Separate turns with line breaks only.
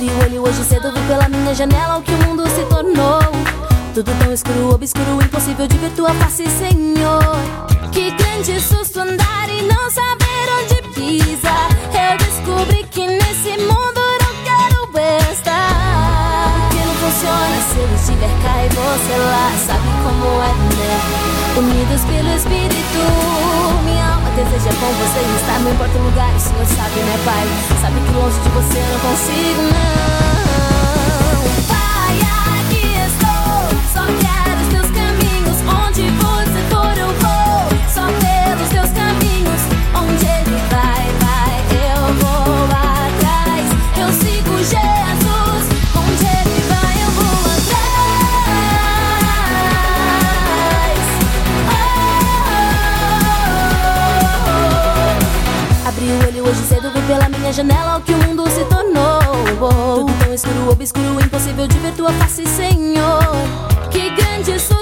Abri o olho hoje cedo, vi pela minha janela o que o mundo se tornou. Tudo tão escuro, obscuro, impossível de ver tua face, Senhor. Que grande susto andar e não saber onde pisa. Eu descobri que nesse mundo não quero estar. Que não funciona se ele estiver cá e você lá. Sabe como é, né? Unidos pelo Espírito. Minha alma deseja com você estar. Não importa o lugar, o Senhor sabe, né, Pai? Sabe que longe de você eu não consigo, não. Hoje cedo, vi pela minha janela o que o mundo se tornou. Tudo tão escuro, obscuro, impossível de ver tua face, Senhor. Que grande susto